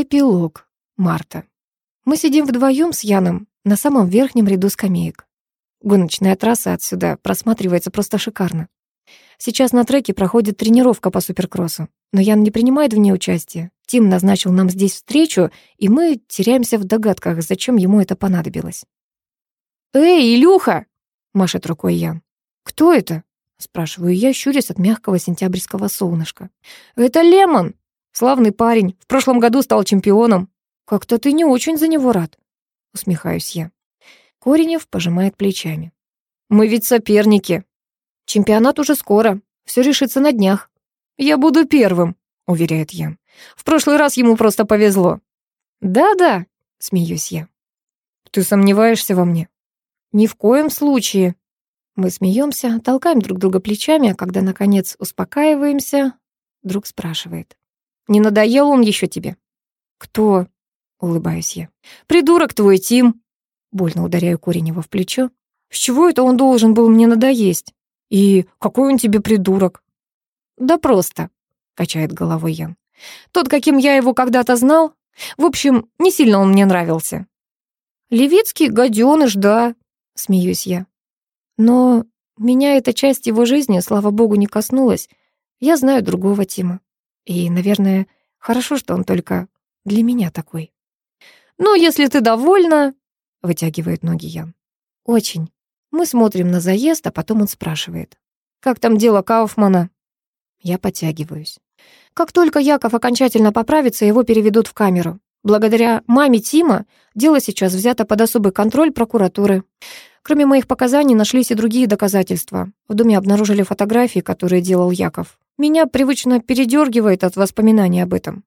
Эпилог. Марта. Мы сидим вдвоем с Яном на самом верхнем ряду скамеек. Гоночная трасса отсюда просматривается просто шикарно. Сейчас на треке проходит тренировка по суперкроссу, но Ян не принимает в ней участие. Тим назначил нам здесь встречу, и мы теряемся в догадках, зачем ему это понадобилось. «Эй, Илюха!» — машет рукой Ян. «Кто это?» — спрашиваю я, щурясь от мягкого сентябрьского солнышка. «Это Лемон! Славный парень, в прошлом году стал чемпионом. Как-то ты не очень за него рад», — усмехаюсь я. Коренев пожимает плечами. «Мы ведь соперники. Чемпионат уже скоро, все решится на днях. Я буду первым», — уверяет Ян. «В прошлый раз ему просто повезло». «Да-да», — смеюсь я. «Ты сомневаешься во мне?» «Ни в коем случае», мы смеемся, толкаем друг друга плечами, а когда, наконец, успокаиваемся, друг спрашивает. «Не надоел он еще тебе?» «Кто?» — улыбаюсь я. «Придурок твой, Тим!» Больно ударяю Коренева в плечо. «С чего это он должен был мне надоесть? И какой он тебе придурок?» «Да просто», — качает головой Ян. «Тот, каким я его когда-то знал. В общем, не сильно он мне нравился». «Левицкий гаденыш, да», — смеюсь я. Но меня эта часть его жизни, слава богу, не коснулась. Я знаю другого Тима. И, наверное, хорошо, что он только для меня такой. «Ну, если ты довольна...» — вытягивает ноги Ян. «Очень. Мы смотрим на заезд, а потом он спрашивает. «Как там дело Кауфмана?» Я подтягиваюсь. Как только Яков окончательно поправится, его переведут в камеру. Благодаря маме Тима дело сейчас взято под особый контроль прокуратуры. Кроме моих показаний нашлись и другие доказательства. В доме обнаружили фотографии, которые делал Яков. Меня привычно передергивает от воспоминаний об этом.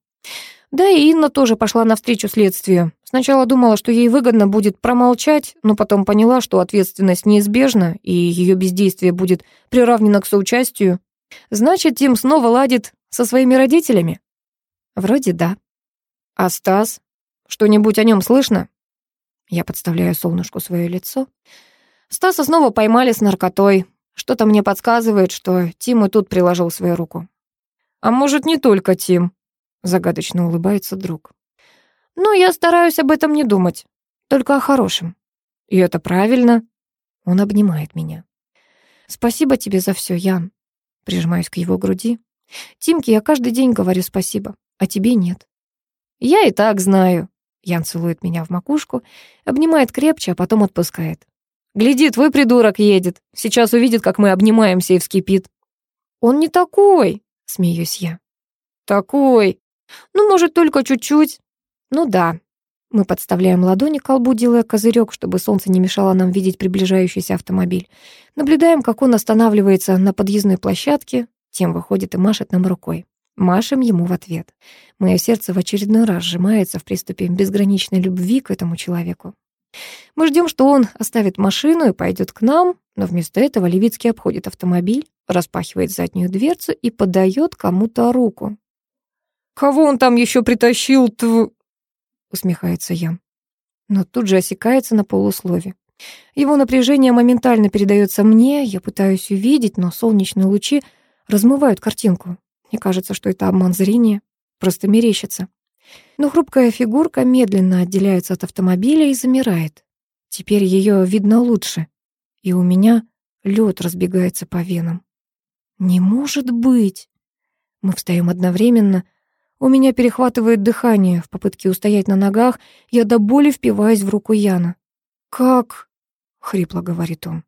Да и Инна тоже пошла навстречу следствию. Сначала думала, что ей выгодно будет промолчать, но потом поняла, что ответственность неизбежна, и ее бездействие будет приравнено к соучастию. Значит, Тим снова ладит со своими родителями? Вроде да. А Стас? Что-нибудь о нем слышно? Я подставляю солнышку свое лицо. Стаса снова поймали с наркотой. Что-то мне подсказывает, что Тим и тут приложил свою руку. А может, не только Тим? Загадочно улыбается друг. Ну, я стараюсь об этом не думать. Только о хорошем. И это правильно. Он обнимает меня. Спасибо тебе за все, Ян. Прижимаюсь к его груди. Тимке я каждый день говорю спасибо, а тебе нет. Я и так знаю, Ян целует меня в макушку, обнимает крепче, а потом отпускает. «Гляди, твой придурок едет. Сейчас увидит, как мы обнимаемся и вскипит». «Он не такой», — смеюсь я. «Такой. Ну, может, только чуть-чуть». «Ну да». Мы подставляем ладони к колбу, делая козырек, чтобы солнце не мешало нам видеть приближающийся автомобиль. Наблюдаем, как он останавливается на подъездной площадке, тем выходит и машет нам рукой. Машем ему в ответ. Мое сердце в очередной раз сжимается в приступе безграничной любви к этому человеку. Мы ждем, что он оставит машину и пойдет к нам, но вместо этого Левицкий обходит автомобиль, распахивает заднюю дверцу и подает кому-то руку. «Кого он там еще притащил, тв...» усмехается я. Но тут же осекается на полуслове. Его напряжение моментально передается мне, я пытаюсь увидеть, но солнечные лучи размывают картинку. Мне кажется, что это обман зрения, просто мерещится. Но хрупкая фигурка медленно отделяется от автомобиля и замирает. Теперь ее видно лучше. И у меня лед разбегается по венам. Не может быть! Мы встаем одновременно. У меня перехватывает дыхание. В попытке устоять на ногах я до боли впиваюсь в руку Яна. «Как?» — хрипло говорит он.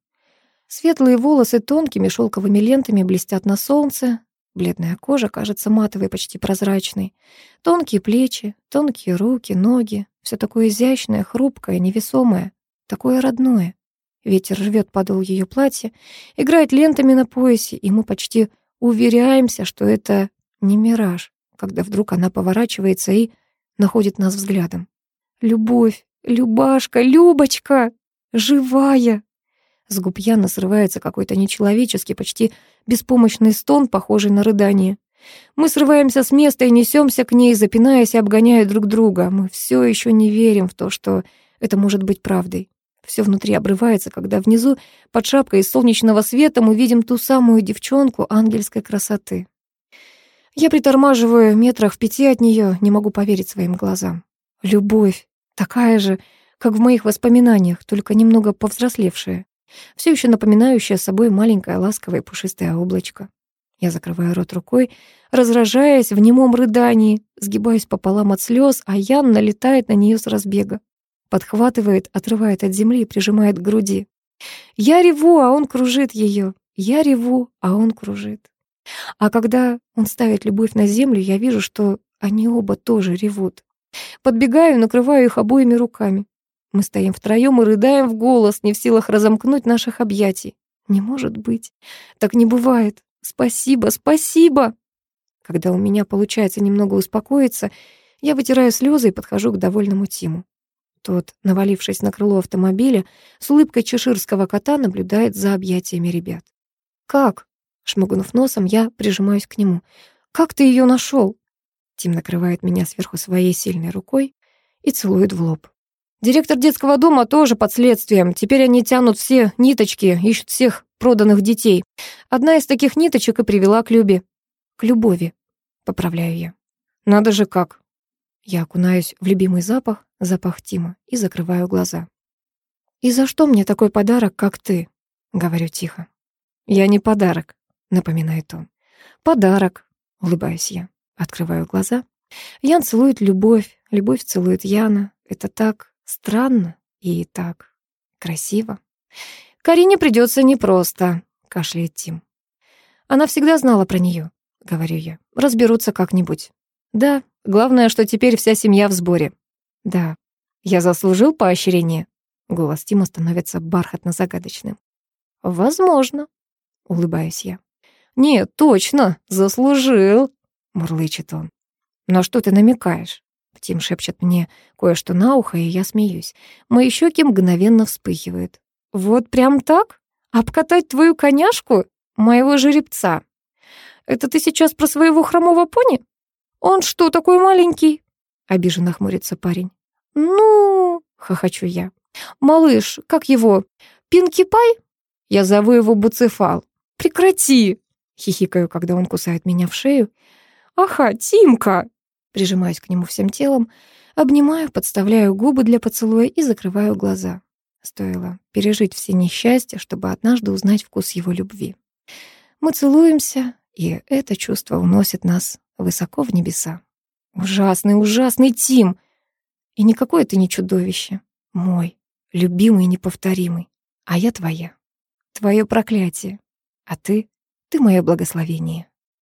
Светлые волосы тонкими шелковыми лентами блестят на солнце, Бледная кожа кажется матовой, почти прозрачной. Тонкие плечи, тонкие руки, ноги. Все такое изящное, хрупкое, невесомое. Такое родное. Ветер рвет подол ее платья, играет лентами на поясе, и мы почти уверяемся, что это не мираж, когда вдруг она поворачивается и находит нас взглядом. Любовь, Любашка, Любочка, живая. С губ Яна срывается какой-то нечеловеческий, почти беспомощный стон, похожий на рыдание. Мы срываемся с места и несемся к ней, запинаясь и обгоняя друг друга. Мы все еще не верим в то, что это может быть правдой. Все внутри обрывается, когда внизу, под шапкой из солнечного света, мы видим ту самую девчонку ангельской красоты. Я притормаживаю метрах в пяти от нее, не могу поверить своим глазам. Любовь, такая же, как в моих воспоминаниях, только немного повзрослевшая, все еще напоминающая собой маленькое ласковое пушистое облачко. Я закрываю рот рукой, разражаясь в немом рыдании, сгибаюсь пополам от слез, а Ян налетает на нее с разбега. Подхватывает, отрывает от земли и прижимает к груди. Я реву, а он кружит ее. Я реву, а он кружит. А когда он ставит любовь на землю, я вижу, что они оба тоже ревут. Подбегаю, накрываю их обоими руками. Мы стоим втроем и рыдаем в голос, не в силах разомкнуть наших объятий. Не может быть. Так не бывает. Спасибо, спасибо. Когда у меня получается немного успокоиться, я вытираю слезы и подхожу к довольному Тиму. Тот, навалившись на крыло автомобиля, с улыбкой чеширского кота наблюдает за объятиями ребят. «Как?» Шмыгнув носом, я прижимаюсь к нему. «Как ты ее нашел?» Тим накрывает меня сверху своей сильной рукой и целует в лоб. Директор детского дома тоже под следствием. Теперь они тянут все ниточки, ищут всех проданных детей. Одна из таких ниточек и привела к Любе. К любови, поправляю я. Надо же как. Я окунаюсь в любимый запах, запах Тима, и закрываю глаза. «И за что мне такой подарок, как ты?» — говорю тихо. «Я не подарок», напоминает он. «Подарок», — улыбаюсь я. Открываю глаза. Ян целует любовь, любовь целует Яна. Это так странно и так красиво. «Карине придется непросто», — кашляет Тим. «Она всегда знала про нее», — говорю я. «Разберутся как-нибудь». «Да, главное, что теперь вся семья в сборе». «Да, я заслужил поощрение». Голос Тима становится бархатно-загадочным. «Возможно», — улыбаюсь я. «Нет, точно, заслужил», — мурлычет он. «На что ты намекаешь?» Тим шепчет мне кое-что на ухо, и я смеюсь. Мои щеки мгновенно вспыхивают. «Вот прям так? Обкатать твою коняшку? Моего жеребца? Это ты сейчас про своего хромого пони? Он что, такой маленький?» Обиженно хмурится парень. «Ну...» — хохочу я. «Малыш, как его? Пинки Пай?» Я зову его Буцефал. «Прекрати!» Хихикаю, когда он кусает меня в шею. «Аха, Тимка!» Прижимаюсь к нему всем телом, обнимаю, подставляю губы для поцелуя и закрываю глаза. Стоило пережить все несчастья, чтобы однажды узнать вкус его любви. Мы целуемся, и это чувство уносит нас высоко в небеса. Ужасный, ужасный Тим! И никакое ты не чудовище. Мой, любимый и неповторимый. А я твоя. Твое проклятие. А ты ты мое благословение.